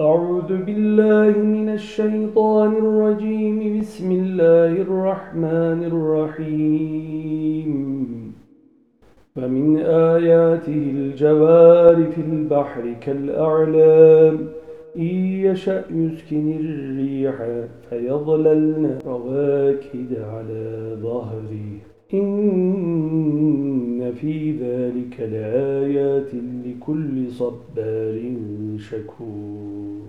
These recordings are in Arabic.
أعوذ بالله من الشيطان الرجيم. بسم الله الرحمن الرحيم. ومن آياته الجوار في البحر كالأعلام. إن يشأ يسكن الريح فيظللن رواكد على ظهره. إن في ذلك لآيات لكل صبار شكور.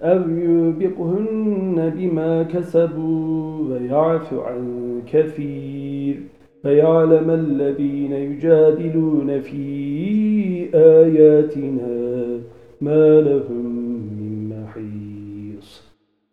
أو يوبقهن بما كسبوا ويعف عن كثير. فيعلم الذين يجادلون في آياتنا ما لهم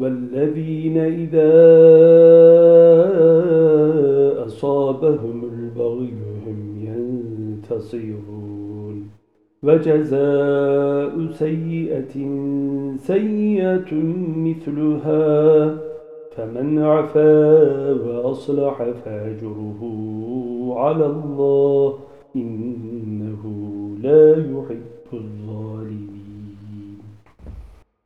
والذين إذا أصابهم البغي هم ينتصرون. وجزاء سيئة سيئة مثلها فمن عفا وأصلح فأجره على الله إنه لا يحب الظالمين.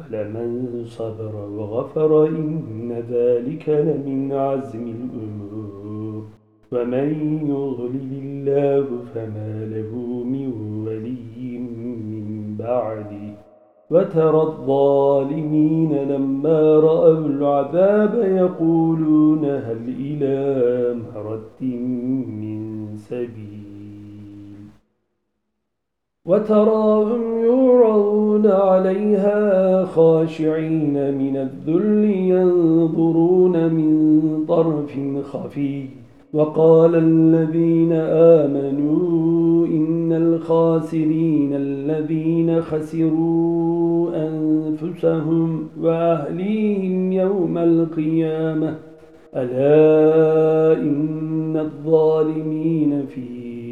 ولمن صبر وغفر إن ذلك لمن عزم الأمور ومن يغلل الله فما له من ولي من بعده وترى الظالمين لما رأوا العذاب يقولون هل إلى مرد من سبيل وتراهم يعرضون عليها خاشعين من الذل ينظرون من طرف خفي. وقال الذين آمنوا إن الخاسرين الذين خسروا أنفسهم وأهليهم يوم القيامة. ألا إن الظالمين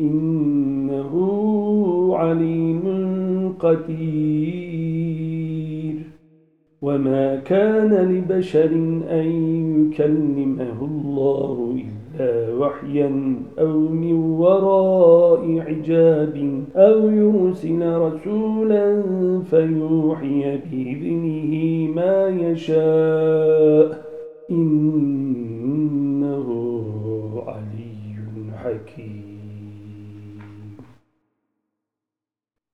إنه عليم قدير. وما كان لبشر أن يكلمه الله إلا وحيا أو من وراء عجاب أو يرسل رسولا فيوحي بإذنه ما يشاء. إنه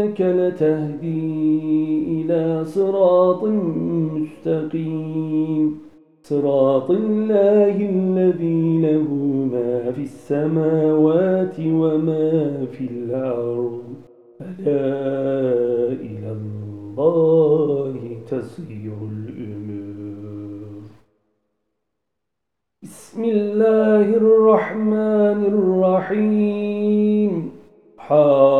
وإنك لتهدي إلى صراط مستقيم. صراط الله الذي له ما في السماوات وما في الأرض. ألا إلى الله تصير الأمور. بسم الله الرحمن الرحيم. حامين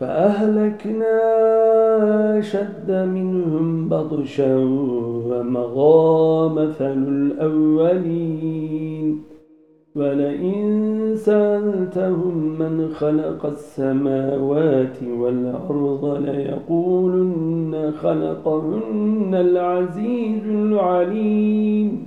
فأهلكنا شد منهم بطشا ومغى مثل الأولين. ولئن سألتهم من خلق السماوات والأرض ليقولن خلقهن العزيز العليم.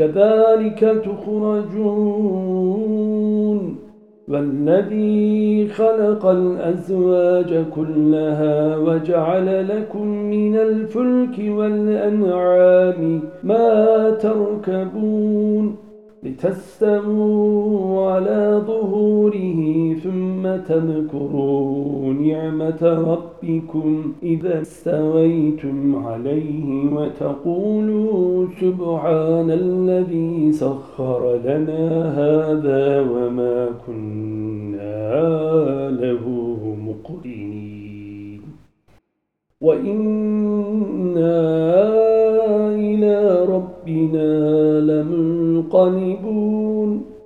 كذلك تخرجون والذي خلق الأزواج كلها وجعل لكم من الفلك والأنعام ما تركبون لتستموا على ظهوره ثم تذكروا نعمة ربكم إذا استويتم عليه وتقولوا سبحان الذي سخر لنا هذا وما كنا له مقرنين وإنا إلى ربنا منقلبون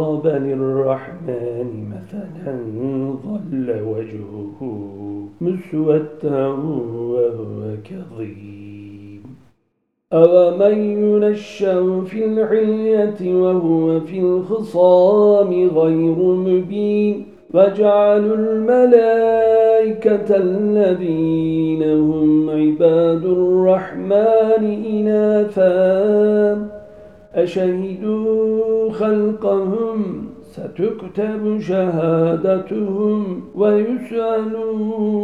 ضرب للرحمن مثلا ظل وجهه مسودا وهو كظيم. أومن ينشأ في الحلية وهو في الخصام غير مبين؟ وجعلوا الملائكة الذين هم عباد الرحمن إناثا. أشهدوا خلقهم ستكتب شهادتهم ويسألون.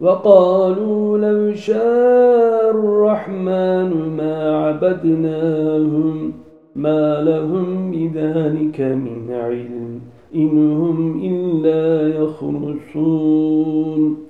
وقالوا لو شاء الرحمن ما عبدناهم ما لهم بذلك من علم إنهم إلا يخرصون.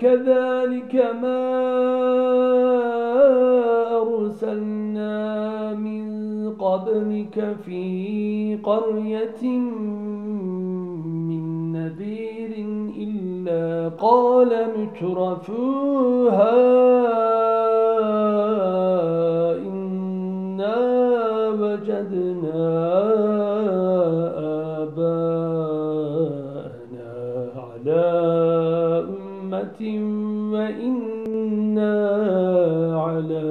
وكذلك ما أرسلنا من قبلك في قرية من نذير إلا قال مترفوها إنا وجدنا وإنا على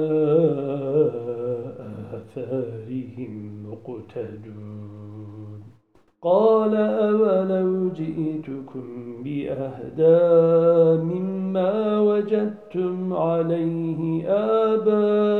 آثارهم مقتدون قال أولو جئتكم بأهدى مما وجدتم عليه آباءكم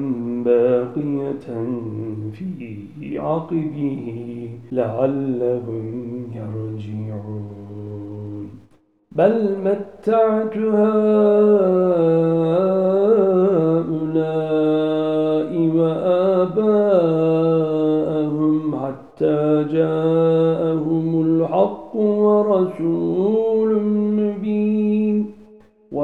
باقية في عقبه لعلهم يرجعون. بل متعت هؤلاء